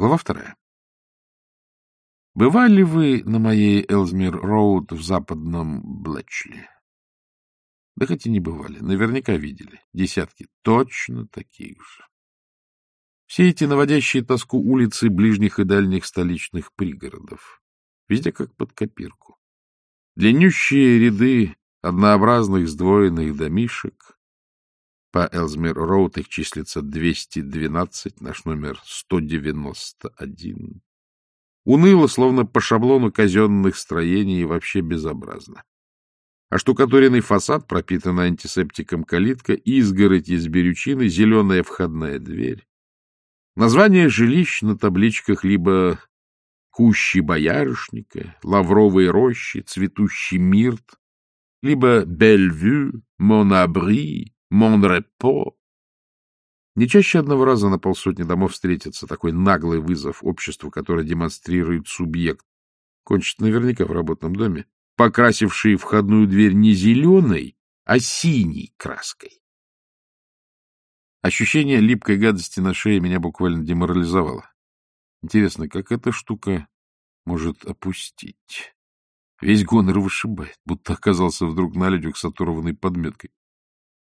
Глава вторая. Бывали вы на моей Элзмир-Роуд в западном Блэчли? Да хоть и не бывали, наверняка видели. Десятки точно таких же. Все эти наводящие тоску улицы ближних и дальних столичных пригородов. Везде как под копирку. Длиннющие ряды однообразных сдвоенных домишек. По Элзмир-Роуд их числится 212, наш номер 191. Уныло, словно по шаблону казенных строений, и вообще безобразно. А штукатуренный фасад, пропитанный антисептиком калитка, изгородь из берючины, зеленая входная дверь. Название жилищ на табличках либо «Кущи боярышника», «Лавровые рощи», «Цветущий мирт», либо «Бельвю», «Монабри», «Монрепо». Не чаще одного раза на полсотни домов встретится такой наглый вызов обществу, которое демонстрирует субъект. Кончит наверняка в работном доме, покрасивший входную дверь не зеленой, а синей краской. Ощущение липкой гадости на шее меня буквально деморализовало. Интересно, как эта штука может опустить? Весь гонор вышибает, будто оказался вдруг на людях с оторванной подметкой.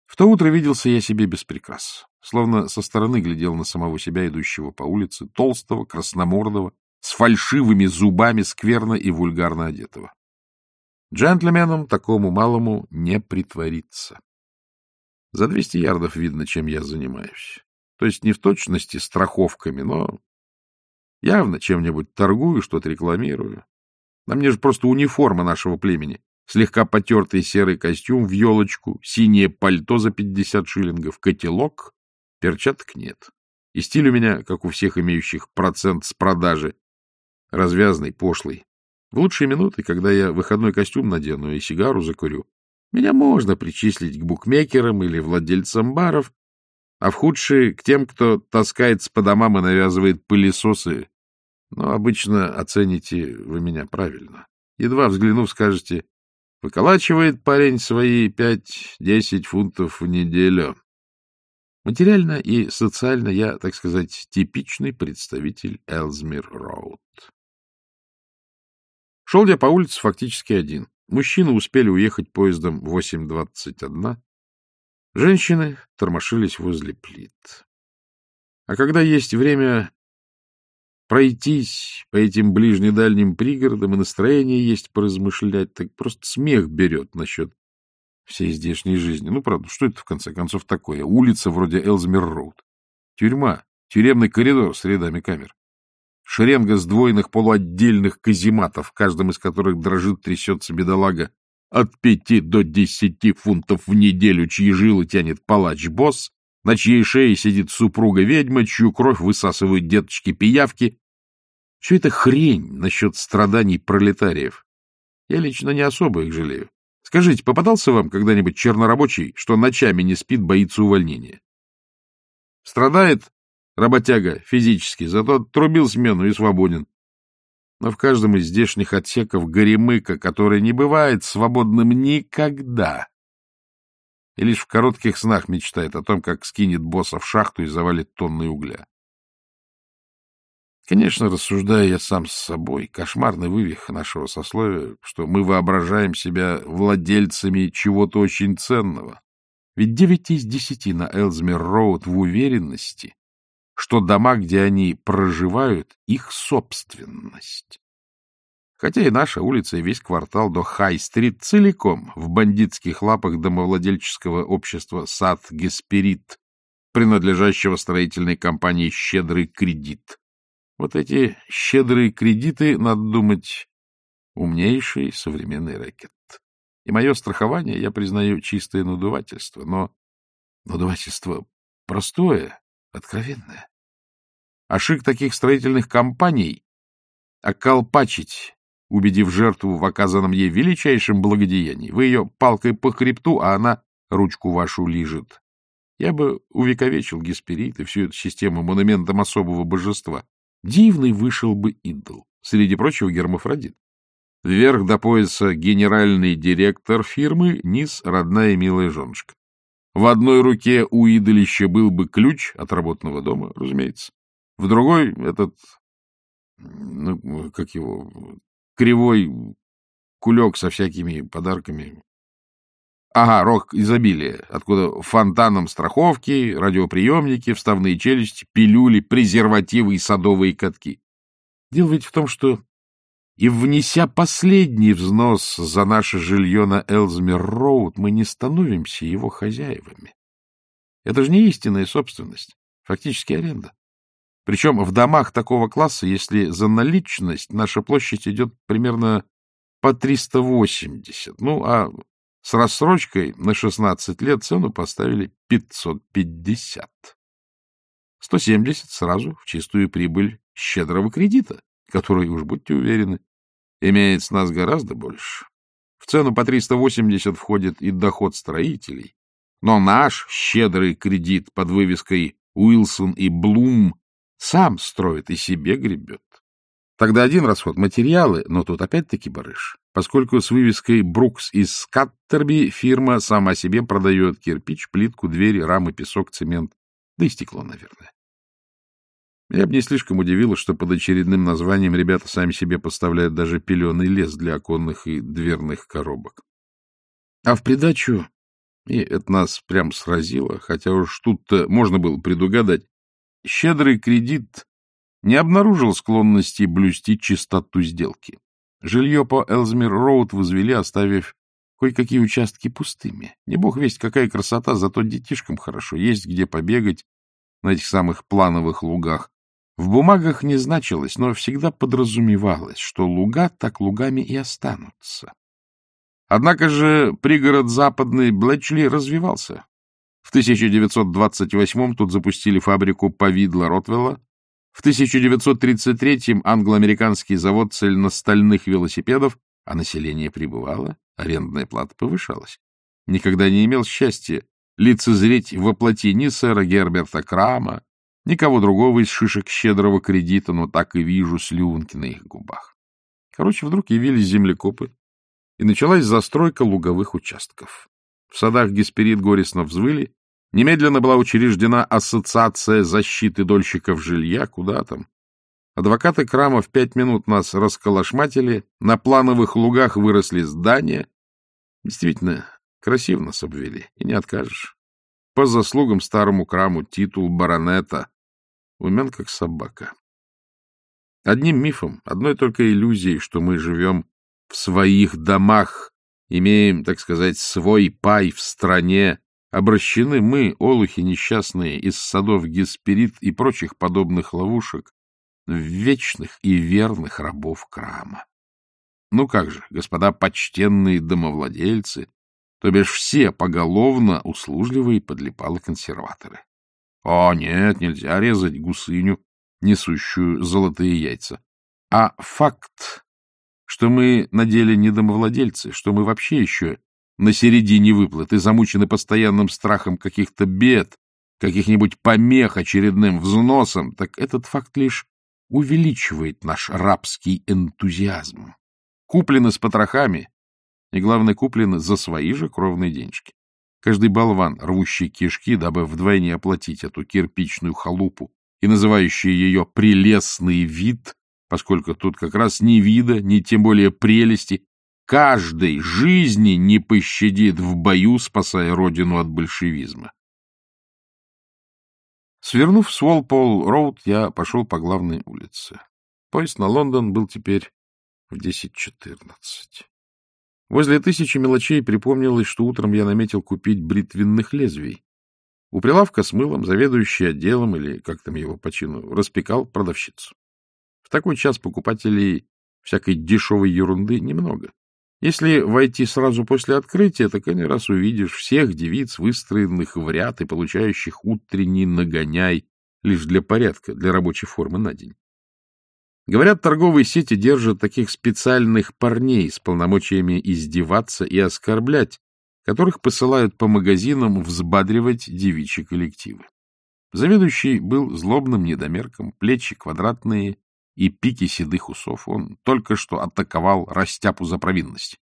В то утро виделся я себе без прикрас, словно со стороны глядел на самого себя, идущего по улице, толстого, красномордого, с фальшивыми зубами, скверно и вульгарно одетого. Джентльменам такому малому не притвориться. За 200 ярдов видно, чем я занимаюсь. То есть не в точности страховками, но явно чем-нибудь торгую, что-то рекламирую. На мне же просто униформа нашего племени. Слегка потертый серый костюм в елочку, синее пальто за 50 шиллингов, котелок, перчаток нет. И стиль у меня, как у всех имеющих процент с продажи, развязный, пошлый, в лучшие минуты, когда я выходной костюм надену и сигару закурю, меня можно причислить к букмекерам или владельцам баров, а в худшие — к тем, кто таскается по домам и навязывает пылесосы. Но обычно оцените вы меня правильно. Едва взглянув, скажете, выколачивает парень свои пять-десять фунтов в неделю. Материально и социально я, так сказать, типичный представитель Элзмир Роуд. Шел я по улице фактически один. Мужчины успели уехать поездом 8.21. Женщины тормошились возле плит. А когда есть время пройтись по этим ближне-дальним пригородам и настроение есть поразмышлять, так просто смех берет насчет всей здешней жизни. Ну, правда, что это, в конце концов, такое? Улица вроде Элзмир-Роуд. Тюрьма, тюремный коридор с рядами камер. Шеренга сдвоенных полуотдельных казематов, в каждом из которых дрожит, трясется бедолага. От пяти до десяти фунтов в неделю, чьи жилы тянет палач-босс, на чьей шее сидит супруга-ведьма, чью кровь высасывают деточки-пиявки. Все это хрень насчет страданий пролетариев. Я лично не особо их жалею. Скажите, попадался вам когда-нибудь чернорабочий, что ночами не спит, боится увольнения? Страдает Работяга физически, зато трубил смену и свободен. Но в каждом из здешних отсеков горемыка, который не бывает свободным никогда. И лишь в коротких снах мечтает о том, как скинет босса в шахту и завалит тонны угля. Конечно, рассуждая я сам с собой, кошмарный вывих нашего сословия, что мы воображаем себя владельцами чего-то очень ценного. Ведь девять из десяти на Элзмер-Роуд в уверенности, что дома, где они проживают, их собственность. Хотя и наша улица, и весь квартал до Хай-стрит целиком в бандитских лапах домовладельческого общества Сад Гесперит, принадлежащего строительной компании «Щедрый кредит». Вот эти щедрые кредиты, надо думать, умнейший современный рэкет. И мое страхование, я признаю, чистое надувательство, но надувательство простое, откровенное. А шик таких строительных компаний — околпачить, убедив жертву в оказанном ей величайшем благодеянии. Вы ее палкой по хребту, а она ручку вашу лижет. Я бы увековечил Гесперид и всю эту систему монументом особого божества. Дивный вышел бы идол, среди прочего гермафродит. Вверх до пояса генеральный директор фирмы, низ родная милая женушка. В одной руке у идолища был бы ключ от работного дома, разумеется. В другой — этот ну, как его, кривой кулек со всякими подарками. Ага, рог изобилия, откуда фонтаном страховки, радиоприемники, вставные челюсти, пилюли, презервативы и садовые катки. Дело ведь в том, что и внеся последний взнос за наше жилье на Элзмер-Роуд, мы не становимся его хозяевами. Это же не истинная собственность, фактически аренда. Причем в домах такого класса, если за наличность, наша площадь идет примерно по 380. Ну, а с рассрочкой на 16 лет цену поставили 550. 170 сразу в чистую прибыль щедрого кредита, который, уж будьте уверены, имеет с нас гораздо больше. В цену по 380 входит и доход строителей, но наш щедрый кредит под вывеской «Уилсон и Блум» сам строит и себе гребет. Тогда один расход — материалы, но тут опять-таки барыш. Поскольку с вывеской «Брукс» из Скаттерби фирма сама себе продает кирпич, плитку, двери, рамы, песок, цемент, да и стекло, наверное. Меня бы не слишком удивило, что под очередным названием ребята сами себе поставляют даже пеленый лес для оконных и дверных коробок. А в придачу, и это нас прям сразило, хотя уж тут-то можно было предугадать, щедрый кредит не обнаружил склонности блюсти чистоту сделки. Жилье по Элзмир-Роуд возвели, оставив кое-какие участки пустыми. Не бог весть, какая красота, зато детишкам хорошо, есть где побегать на этих самых плановых лугах. В бумагах не значилось, но всегда подразумевалось, что луга так лугами и останутся. Однако же пригород западный Блэчли развивался. В 1928 тут запустили фабрику повидла Ротвелла, в 1933 англо-американский завод цельностальных велосипедов, а население прибывало, арендная плата повышалась. Никогда не имел счастья лицезреть воплоти ни сэра Герберта Крама, Никого другого из шишек щедрого кредита, но так и вижу слюнки на их губах. Короче, вдруг явились землекопы, и началась застройка луговых участков. В садах Гесперид горестно взвыли, немедленно была учреждена Ассоциация защиты дольщиков жилья, куда там. Адвокаты Крама в пять минут нас расколошматили, на плановых лугах выросли здания. Действительно, красиво нас обвели, и не откажешь. По заслугам старому Краму титул баронета умен как собака. Одним мифом, одной только иллюзией, что мы живем в своих домах, имеем, так сказать, свой пай в стране, обращены мы, олухи несчастные, из садов Гесперид и прочих подобных ловушек, в вечных и верных рабов Крама. Ну как же, господа почтенные домовладельцы, то бишь все поголовно услужливые подлипалы-консерваторы. О, нет, нельзя резать гусыню, несущую золотые яйца. А факт, что мы на деле не домовладельцы, что мы вообще еще на середине выплаты, замучены постоянным страхом каких-то бед, каких-нибудь помех очередным взносом, так этот факт лишь увеличивает наш рабский энтузиазм. Куплены с потрохами, и, главное, куплены за свои же кровные денежки. Каждый болван, рвущий кишки, дабы вдвойне оплатить эту кирпичную халупу и называющий ее «прелестный вид», поскольку тут как раз ни вида, ни тем более прелести, каждой жизни не пощадит в бою, спасая родину от большевизма. Свернув с Уолпол-Роуд, я пошел по главной улице. Поезд на Лондон был теперь в 10.14. Возле тысячи мелочей припомнилось, что утром я наметил купить бритвенных лезвий. У прилавка с мылом заведующий отделом, или как там его по чину, распекал продавщицу. В такой час покупателей всякой дешевой ерунды немного. Если войти сразу после открытия, так иной раз увидишь всех девиц, выстроенных в ряд и получающих утренний нагоняй лишь для порядка, для рабочей формы на день. Говорят, торговые сети держат таких специальных парней с полномочиями издеваться и оскорблять, которых посылают по магазинам взбадривать девичьи коллективы. Заведующий был злобным недомерком, плечи квадратные и пики седых усов. Он только что атаковал растяпу за провинность.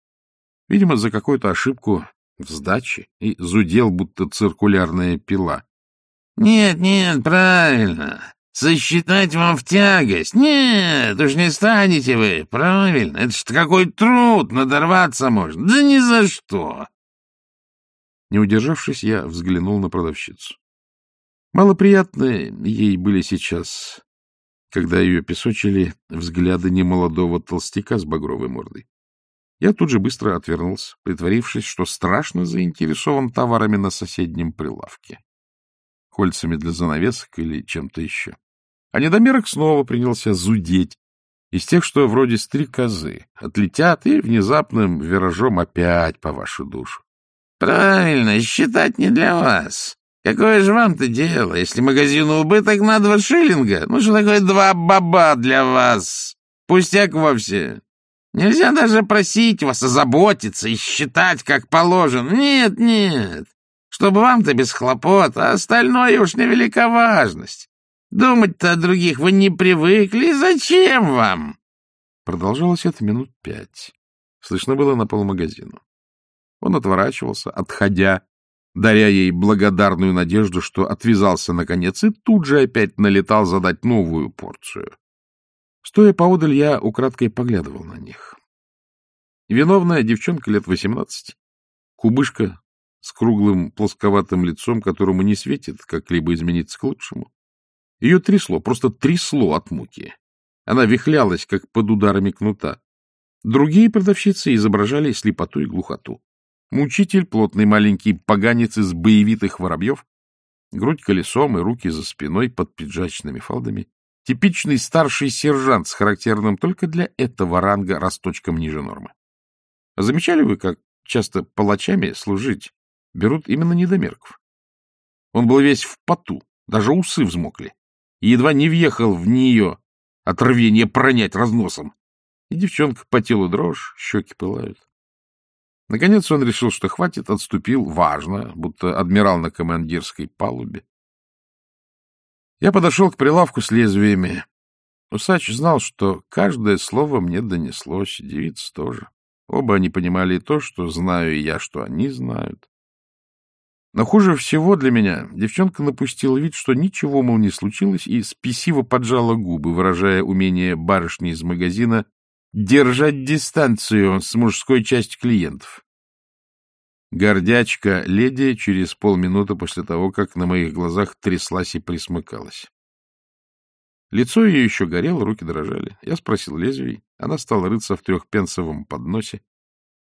Видимо, за какую-то ошибку в сдаче и зудел, будто циркулярная пила. — Нет, нет, правильно. Сосчитать вам в тягость? Нет, уж не станете вы. Правильно, это ж какой труд, надорваться можно. Да ни за что. Не удержавшись, я взглянул на продавщицу. Малоприятные ей были сейчас, когда ее песочили взгляды немолодого толстяка с багровой мордой. Я тут же быстро отвернулся, притворившись, что страшно заинтересован товарами на соседнем прилавке. Кольцами для занавесок или чем-то еще. А недомерок снова принялся зудеть. Из тех, что вроде стрекозы, отлетят и внезапным виражом опять по вашу душу. — Правильно, считать не для вас. Какое же вам-то дело, если магазину убыток на два шиллинга? Ну что такое два баба для вас? Пустяк вовсе. Нельзя даже просить вас озаботиться и считать, как положено. Нет, нет. Чтобы вам-то без хлопот, а остальное уж невелика важность. Думать-то о других вы не привыкли. Зачем вам? Продолжалось это минут пять. Слышно было на полмагазину. Он отворачивался, отходя, даря ей благодарную надежду, что отвязался наконец, и тут же опять налетал задать новую порцию. Стоя поодаль, я украдкой поглядывал на них. Виновная девчонка лет восемнадцати, кубышка с круглым плосковатым лицом, которому не светит как-либо измениться к лучшему. Ее трясло, просто трясло от муки. Она вихлялась, как под ударами кнута. Другие продавщицы изображали слепоту и глухоту. Мучитель, плотный маленький поганец из боевитых воробьев, грудь колесом и руки за спиной под пиджачными фалдами, Типичный старший сержант с характерным только для этого ранга росточком ниже нормы. А замечали вы, как часто палачами служить берут именно недомерков? Он был весь в поту, даже усы взмокли, и едва не въехал в нее от рвения пронять разносом. И девчонка по телу дрожь, щеки пылают. Наконец он решил, что хватит, отступил важно, будто адмирал на командирской палубе. Я подошел к прилавку с лезвиями. Усач знал, что каждое слово мне донеслось, девица тоже. Оба они понимали и то, что знаю и я, что они знают. Но хуже всего для меня девчонка напустила вид, что ничего, мол, не случилось, и спесиво поджала губы, выражая умение барышни из магазина держать дистанцию с мужской частью клиентов. Гордячка леди через полминуты после того, как на моих глазах тряслась и присмыкалась. Лицо ее еще горело, руки дрожали. Я спросил лезвий. Она стала рыться в трехпенсовом подносе.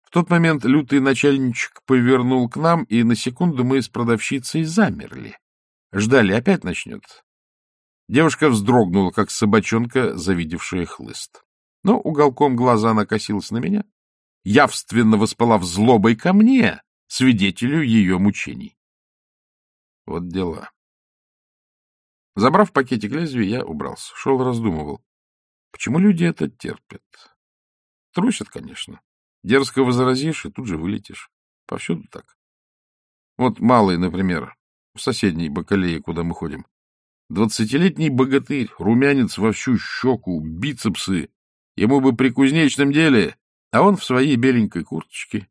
В тот момент лютый начальничек повернул к нам, и на секунду мы с продавщицей замерли. Ждали, опять начнет. Девушка вздрогнула, как собачонка, завидевшая хлыст. Но уголком глаза накосилась на меня, явственно воспалав злобой ко мне, свидетелю ее мучений. Вот дела. Забрав пакетик лезвия, я убрался. Шел, раздумывал. Почему люди это терпят? Трусят, конечно. Дерзко возразишь, и тут же вылетишь. Повсюду так. Вот малый, например, в соседней бакалее, куда мы ходим. Двадцатилетний богатырь, румянец во всю щеку, бицепсы. Ему бы при кузнечном деле, а он в своей беленькой курточке,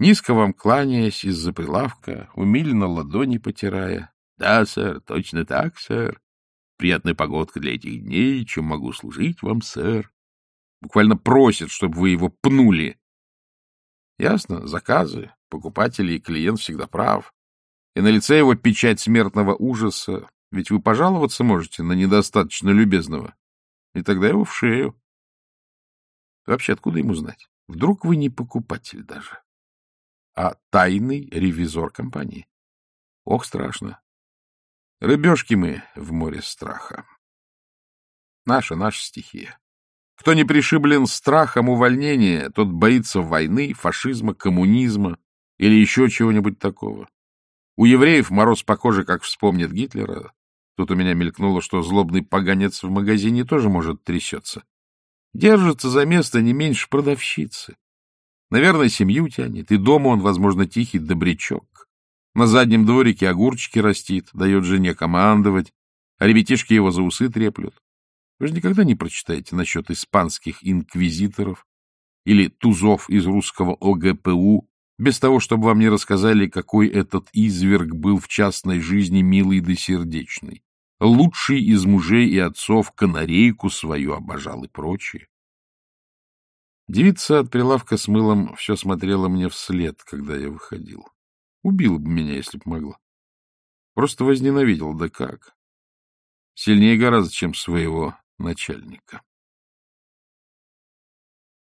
Низко вам кланяясь из-за прилавка, умильно ладони потирая. — Да, сэр, точно так, сэр. Приятная погодка для этих дней, чем могу служить вам, сэр. Буквально просит, чтобы вы его пнули. Ясно, заказы, покупатели и клиент всегда прав. И на лице его печать смертного ужаса, ведь вы пожаловаться можете на недостаточно любезного. И тогда его в шею. Вообще, откуда ему знать? Вдруг вы не покупатель даже? а тайный ревизор компании. Ох, страшно. Рыбешки мы в море страха. Наша, наша стихия. Кто не пришиблен страхом увольнения, тот боится войны, фашизма, коммунизма или еще чего-нибудь такого. У евреев мороз по коже, как вспомнит Гитлера. Тут у меня мелькнуло, что злобный поганец в магазине тоже может трясется. Держится за место не меньше продавщицы. Наверное, семью тянет, и дома он, возможно, тихий добрячок. На заднем дворике огурчики растит, дает жене командовать, а ребятишки его за усы треплют. Вы же никогда не прочитаете насчет испанских инквизиторов или тузов из русского ОГПУ, без того, чтобы вам не рассказали, какой этот изверг был в частной жизни милый да сердечный. Лучший из мужей и отцов, канарейку свою обожал и прочее. Девица от прилавка с мылом все смотрела мне вслед, когда я выходил. Убила бы меня, если б могла. Просто возненавидел, да как. Сильнее гораздо, чем своего начальника.